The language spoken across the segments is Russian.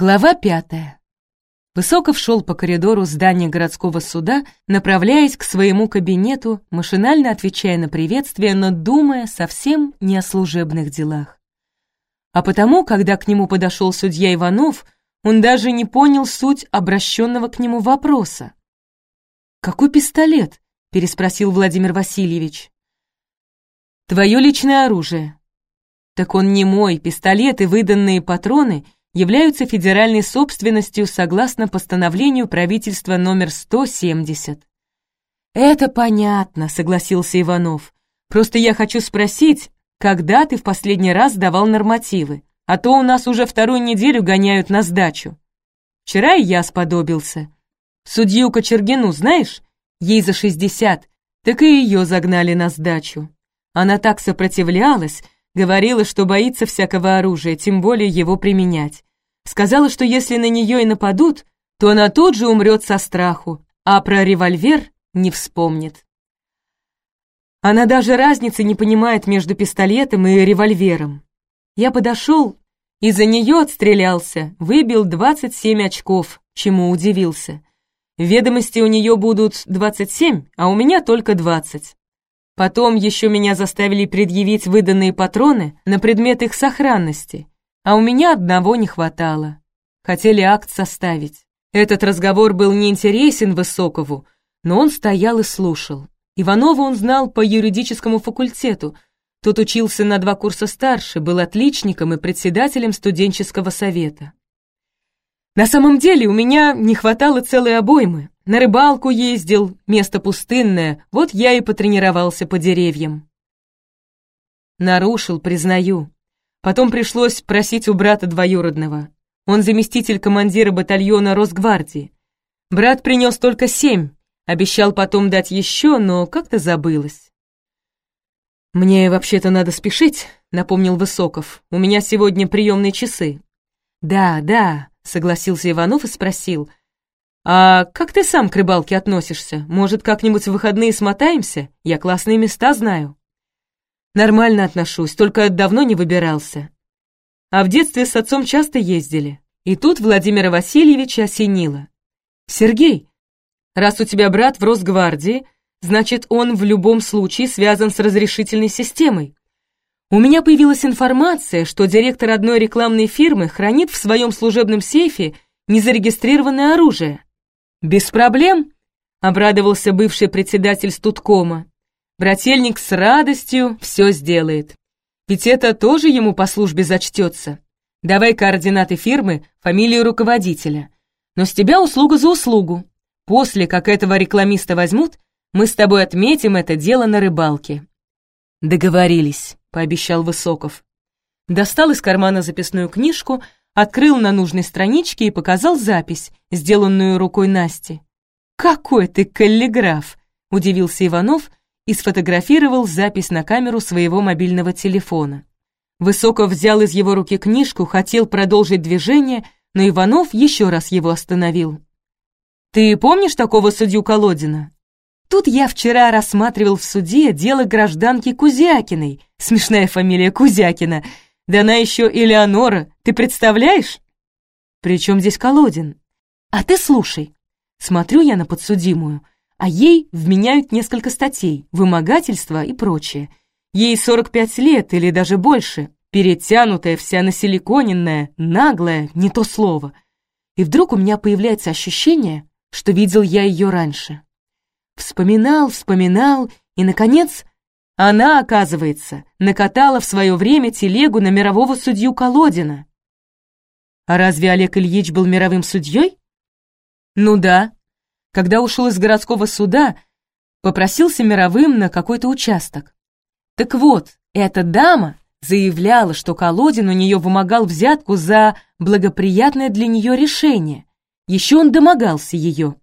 Глава пятая. Высоков шел по коридору здания городского суда, направляясь к своему кабинету, машинально отвечая на приветствие, но думая совсем не о служебных делах. А потому, когда к нему подошел судья Иванов, он даже не понял суть обращенного к нему вопроса. «Какой пистолет?» — переспросил Владимир Васильевич. «Твое личное оружие». «Так он не мой, пистолет и выданные патроны — являются федеральной собственностью согласно постановлению правительства номер 170. «Это понятно», — согласился Иванов. «Просто я хочу спросить, когда ты в последний раз давал нормативы? А то у нас уже вторую неделю гоняют на сдачу. Вчера и я сподобился. Судью Кочергину знаешь? Ей за 60, так и ее загнали на сдачу. Она так сопротивлялась, Говорила, что боится всякого оружия, тем более его применять. Сказала, что если на нее и нападут, то она тут же умрет со страху, а про револьвер не вспомнит. Она даже разницы не понимает между пистолетом и револьвером. Я подошел и за нее отстрелялся, выбил 27 очков, чему удивился. Ведомости у нее будут 27, а у меня только 20. Потом еще меня заставили предъявить выданные патроны на предмет их сохранности, а у меня одного не хватало. Хотели акт составить. Этот разговор был неинтересен Высокову, но он стоял и слушал. Иванова он знал по юридическому факультету. Тот учился на два курса старше, был отличником и председателем студенческого совета. На самом деле у меня не хватало целой обоймы. На рыбалку ездил, место пустынное, вот я и потренировался по деревьям. Нарушил, признаю. Потом пришлось просить у брата двоюродного. Он заместитель командира батальона Росгвардии. Брат принес только семь, обещал потом дать еще, но как-то забылось. «Мне вообще-то надо спешить», — напомнил Высоков. «У меня сегодня приемные часы». «Да, да», — согласился Иванов и спросил. «А как ты сам к рыбалке относишься? Может, как-нибудь в выходные смотаемся? Я классные места знаю». «Нормально отношусь, только давно не выбирался. А в детстве с отцом часто ездили. И тут Владимира Васильевича осенило. «Сергей, раз у тебя брат в Росгвардии, значит, он в любом случае связан с разрешительной системой. У меня появилась информация, что директор одной рекламной фирмы хранит в своем служебном сейфе незарегистрированное оружие. «Без проблем», — обрадовался бывший председатель студкома. «Брательник с радостью все сделает. Ведь это тоже ему по службе зачтется. Давай координаты фирмы, фамилию руководителя. Но с тебя услуга за услугу. После, как этого рекламиста возьмут, мы с тобой отметим это дело на рыбалке». «Договорились», — пообещал Высоков. Достал из кармана записную книжку, открыл на нужной страничке и показал запись, сделанную рукой Насти. «Какой ты каллиграф!» — удивился Иванов и сфотографировал запись на камеру своего мобильного телефона. Высоков взял из его руки книжку, хотел продолжить движение, но Иванов еще раз его остановил. «Ты помнишь такого судью Колодина?» Тут я вчера рассматривал в суде дело гражданки Кузякиной. Смешная фамилия Кузякина. Да она еще Элеонора, ты представляешь? Причем здесь Колодин? А ты слушай. Смотрю я на подсудимую, а ей вменяют несколько статей, вымогательство и прочее. Ей 45 лет или даже больше, перетянутая, вся насиликоненная, наглая, не то слово. И вдруг у меня появляется ощущение, что видел я ее раньше. Вспоминал, вспоминал, и, наконец, она, оказывается, накатала в свое время телегу на мирового судью Колодина. А разве Олег Ильич был мировым судьей? Ну да. Когда ушел из городского суда, попросился мировым на какой-то участок. Так вот, эта дама заявляла, что Колодин у нее вымогал взятку за благоприятное для нее решение. Еще он домогался ее.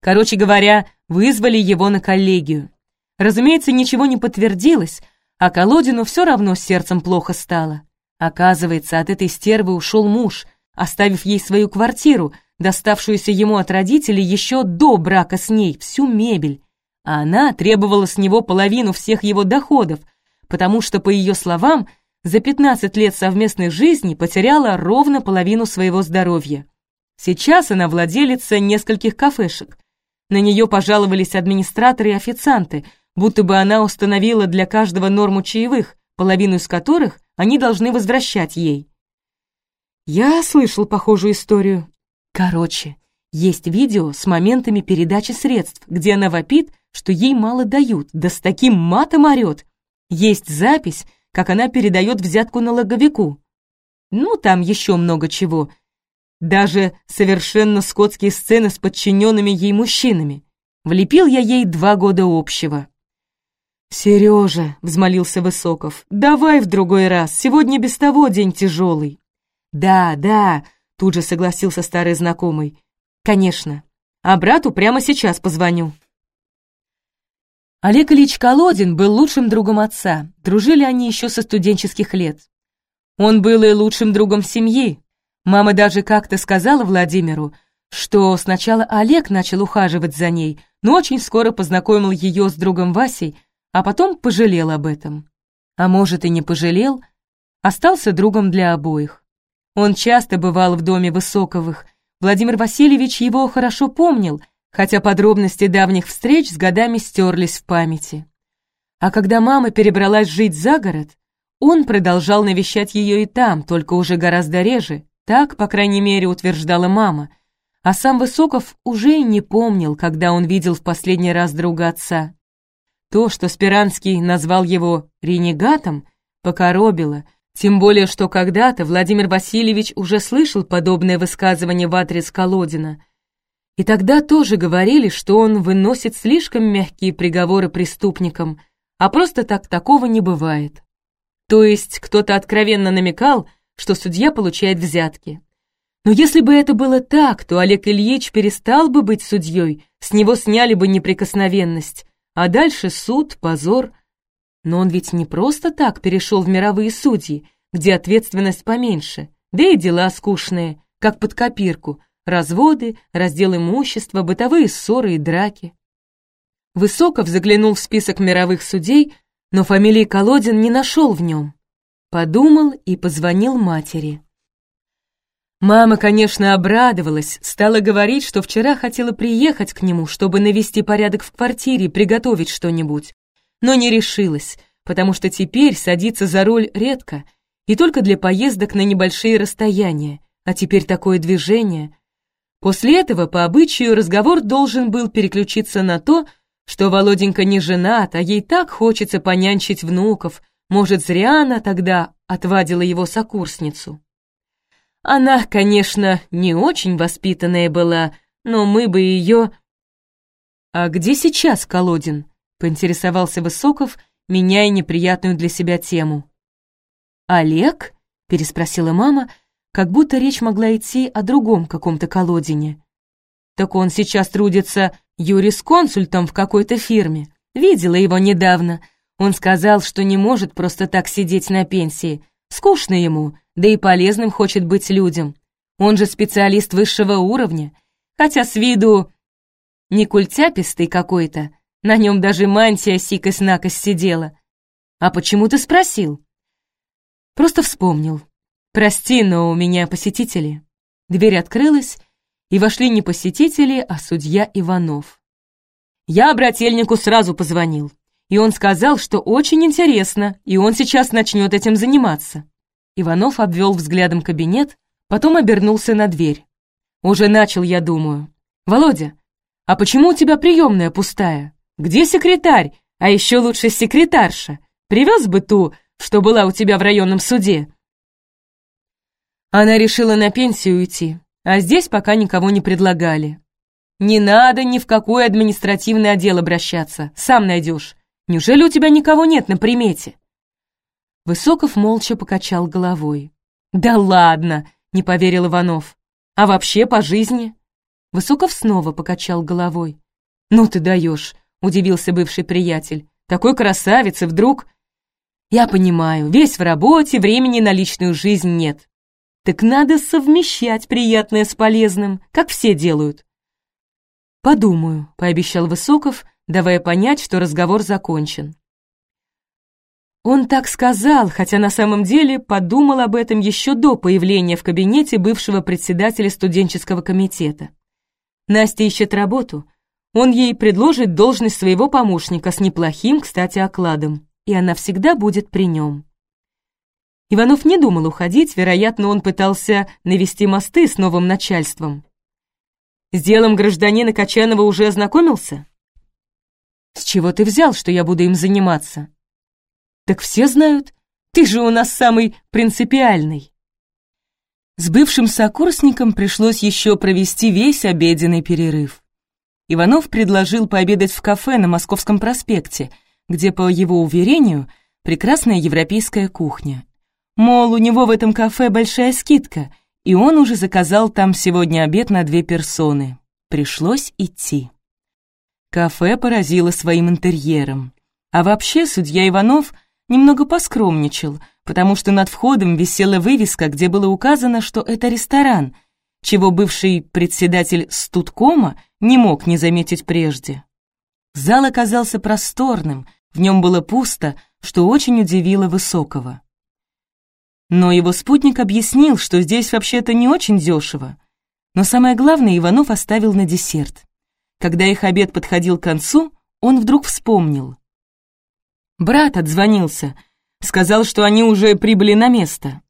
Короче говоря, вызвали его на коллегию. Разумеется, ничего не подтвердилось, а Колодину все равно сердцем плохо стало. Оказывается, от этой стервы ушел муж, оставив ей свою квартиру, доставшуюся ему от родителей еще до брака с ней, всю мебель. А она требовала с него половину всех его доходов, потому что, по ее словам, за 15 лет совместной жизни потеряла ровно половину своего здоровья. Сейчас она владелица нескольких кафешек. На нее пожаловались администраторы и официанты, будто бы она установила для каждого норму чаевых, половину из которых они должны возвращать ей. Я слышал похожую историю. Короче, есть видео с моментами передачи средств, где она вопит, что ей мало дают, да с таким матом орёт. Есть запись, как она передает взятку налоговику. Ну, там еще много чего. Даже совершенно скотские сцены с подчиненными ей мужчинами. Влепил я ей два года общего. «Сережа», — взмолился Высоков, — «давай в другой раз, сегодня без того день тяжелый». «Да, да», — тут же согласился старый знакомый, — «конечно, а брату прямо сейчас позвоню». Олег Ильич Колодин был лучшим другом отца, дружили они еще со студенческих лет. Он был и лучшим другом семьи. Мама даже как-то сказала Владимиру, что сначала Олег начал ухаживать за ней, но очень скоро познакомил ее с другом Васей, а потом пожалел об этом. А может и не пожалел, остался другом для обоих. Он часто бывал в доме Высоковых. Владимир Васильевич его хорошо помнил, хотя подробности давних встреч с годами стерлись в памяти. А когда мама перебралась жить за город, он продолжал навещать ее и там, только уже гораздо реже, так, по крайней мере, утверждала мама, а сам Высоков уже и не помнил, когда он видел в последний раз друга отца. То, что Спиранский назвал его «ренегатом», покоробило, тем более, что когда-то Владимир Васильевич уже слышал подобное высказывание в адрес Колодина. И тогда тоже говорили, что он выносит слишком мягкие приговоры преступникам, а просто так такого не бывает. То есть кто-то откровенно намекал, что судья получает взятки. Но если бы это было так, то Олег Ильич перестал бы быть судьей, с него сняли бы неприкосновенность, а дальше суд, позор. Но он ведь не просто так перешел в мировые судьи, где ответственность поменьше, да и дела скучные, как под копирку, разводы, раздел имущества, бытовые ссоры и драки. Высоков заглянул в список мировых судей, но фамилии Колодин не нашел в нем. Подумал и позвонил матери. Мама, конечно, обрадовалась, стала говорить, что вчера хотела приехать к нему, чтобы навести порядок в квартире, приготовить что-нибудь. Но не решилась, потому что теперь садится за руль редко и только для поездок на небольшие расстояния, а теперь такое движение. После этого, по обычаю, разговор должен был переключиться на то, что Володенька не женат, а ей так хочется понянчить внуков, может, зря она тогда отвадила его сокурсницу. Она, конечно, не очень воспитанная была, но мы бы ее... «А где сейчас Колодин?» — поинтересовался Высоков, меняя неприятную для себя тему. «Олег?» — переспросила мама, как будто речь могла идти о другом каком-то Колодине. «Так он сейчас трудится юрисконсультом в какой-то фирме. Видела его недавно. Он сказал, что не может просто так сидеть на пенсии. Скучно ему, да и полезным хочет быть людям. Он же специалист высшего уровня, хотя с виду не культяпистый какой-то, на нем даже мантия сикость-накость сидела. А почему ты спросил? Просто вспомнил. Прости, но у меня посетители. Дверь открылась, и вошли не посетители, а судья Иванов. Я брательнику сразу позвонил, и он сказал, что очень интересно, и он сейчас начнет этим заниматься. Иванов обвел взглядом кабинет, потом обернулся на дверь. «Уже начал, я думаю. Володя, а почему у тебя приемная пустая? Где секретарь? А еще лучше секретарша. Привез бы ту, что была у тебя в районном суде». Она решила на пенсию уйти, а здесь пока никого не предлагали. «Не надо ни в какой административный отдел обращаться, сам найдешь. Неужели у тебя никого нет на примете?» Высоков молча покачал головой. «Да ладно!» — не поверил Иванов. «А вообще по жизни?» Высоков снова покачал головой. «Ну ты даешь!» — удивился бывший приятель. «Такой красавец, и вдруг...» «Я понимаю, весь в работе, времени на личную жизнь нет. Так надо совмещать приятное с полезным, как все делают». «Подумаю», — пообещал Высоков, давая понять, что разговор закончен. Он так сказал, хотя на самом деле подумал об этом еще до появления в кабинете бывшего председателя студенческого комитета. Настя ищет работу. Он ей предложит должность своего помощника с неплохим, кстати, окладом, и она всегда будет при нем. Иванов не думал уходить, вероятно, он пытался навести мосты с новым начальством. С делом гражданина Качанова уже ознакомился? С чего ты взял, что я буду им заниматься? Так все знают. Ты же у нас самый принципиальный. С бывшим сокурсником пришлось еще провести весь обеденный перерыв. Иванов предложил пообедать в кафе на Московском проспекте, где, по его уверению, прекрасная европейская кухня. Мол, у него в этом кафе большая скидка, и он уже заказал там сегодня обед на две персоны. Пришлось идти. Кафе поразило своим интерьером. А вообще судья Иванов — немного поскромничал, потому что над входом висела вывеска, где было указано, что это ресторан, чего бывший председатель студкома не мог не заметить прежде. Зал оказался просторным, в нем было пусто, что очень удивило Высокого. Но его спутник объяснил, что здесь вообще-то не очень дешево. Но самое главное Иванов оставил на десерт. Когда их обед подходил к концу, он вдруг вспомнил. Брат отзвонился, сказал, что они уже прибыли на место.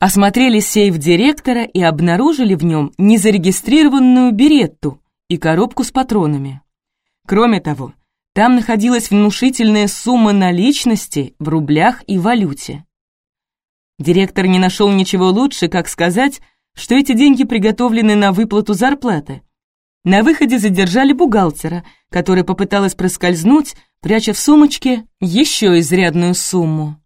Осмотрели сейф директора и обнаружили в нем незарегистрированную беретту и коробку с патронами. Кроме того, там находилась внушительная сумма наличности в рублях и валюте. Директор не нашел ничего лучше, как сказать, что эти деньги приготовлены на выплату зарплаты. На выходе задержали бухгалтера, которая попыталась проскользнуть, пряча в сумочке еще изрядную сумму.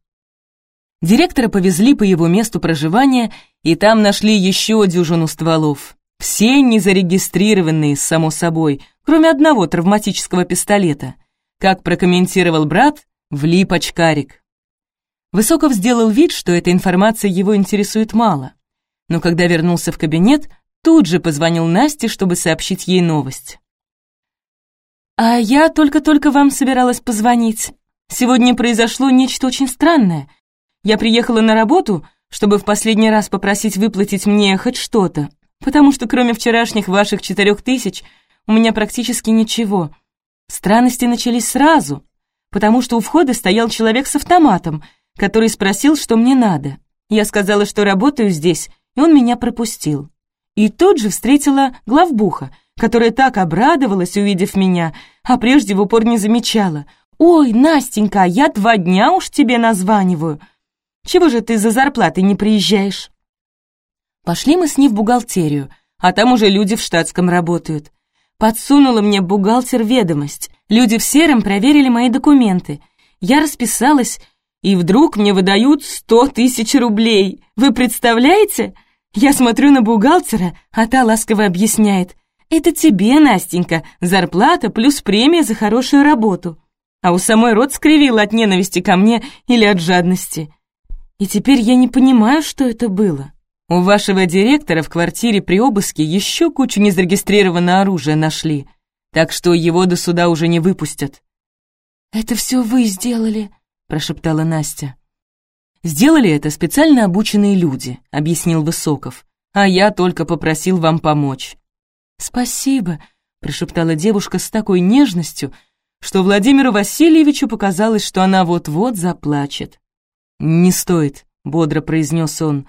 Директора повезли по его месту проживания, и там нашли еще дюжину стволов. Все незарегистрированные, само собой, кроме одного травматического пистолета. Как прокомментировал брат, влип очкарик. Высоков сделал вид, что эта информация его интересует мало. Но когда вернулся в кабинет, тут же позвонил Насте, чтобы сообщить ей новость. «А я только-только вам собиралась позвонить. Сегодня произошло нечто очень странное. Я приехала на работу, чтобы в последний раз попросить выплатить мне хоть что-то, потому что кроме вчерашних ваших четырех тысяч у меня практически ничего. Странности начались сразу, потому что у входа стоял человек с автоматом, который спросил, что мне надо. Я сказала, что работаю здесь, и он меня пропустил. И тут же встретила главбуха, которая так обрадовалась, увидев меня, а прежде в упор не замечала. «Ой, Настенька, я два дня уж тебе названиваю. Чего же ты за зарплатой не приезжаешь?» Пошли мы с ней в бухгалтерию, а там уже люди в штатском работают. Подсунула мне бухгалтер ведомость. Люди в сером проверили мои документы. Я расписалась, и вдруг мне выдают сто тысяч рублей. Вы представляете? Я смотрю на бухгалтера, а та ласково объясняет. Это тебе, Настенька, зарплата плюс премия за хорошую работу. А у самой рот скривила от ненависти ко мне или от жадности. И теперь я не понимаю, что это было. У вашего директора в квартире при обыске еще кучу незарегистрированного оружия нашли, так что его до суда уже не выпустят. «Это все вы сделали», — прошептала Настя. «Сделали это специально обученные люди», — объяснил Высоков. «А я только попросил вам помочь. «Спасибо», — прошептала девушка с такой нежностью, что Владимиру Васильевичу показалось, что она вот-вот заплачет. «Не стоит», — бодро произнес он.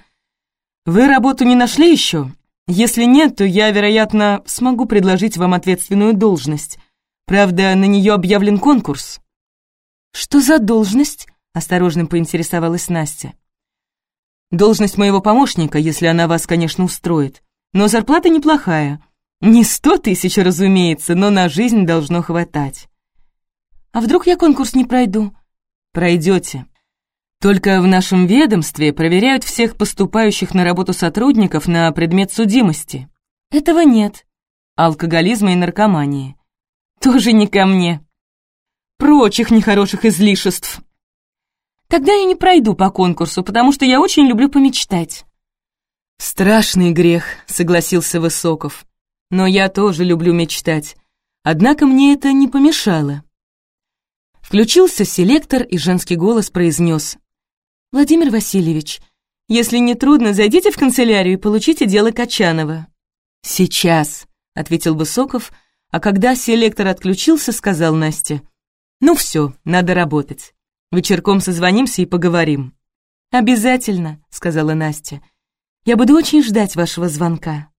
«Вы работу не нашли еще? Если нет, то я, вероятно, смогу предложить вам ответственную должность. Правда, на нее объявлен конкурс». «Что за должность?» — осторожно поинтересовалась Настя. «Должность моего помощника, если она вас, конечно, устроит. Но зарплата неплохая. Не сто тысяч, разумеется, но на жизнь должно хватать. А вдруг я конкурс не пройду? Пройдете. Только в нашем ведомстве проверяют всех поступающих на работу сотрудников на предмет судимости. Этого нет. Алкоголизма и наркомании. Тоже не ко мне. Прочих нехороших излишеств. Тогда я не пройду по конкурсу, потому что я очень люблю помечтать. «Страшный грех», — согласился Высоков но я тоже люблю мечтать. Однако мне это не помешало. Включился селектор, и женский голос произнес. «Владимир Васильевич, если не трудно, зайдите в канцелярию и получите дело Качанова». «Сейчас», — ответил Высоков, а когда селектор отключился, сказал Насте. «Ну все, надо работать. Вечерком созвонимся и поговорим». «Обязательно», — сказала Настя. «Я буду очень ждать вашего звонка».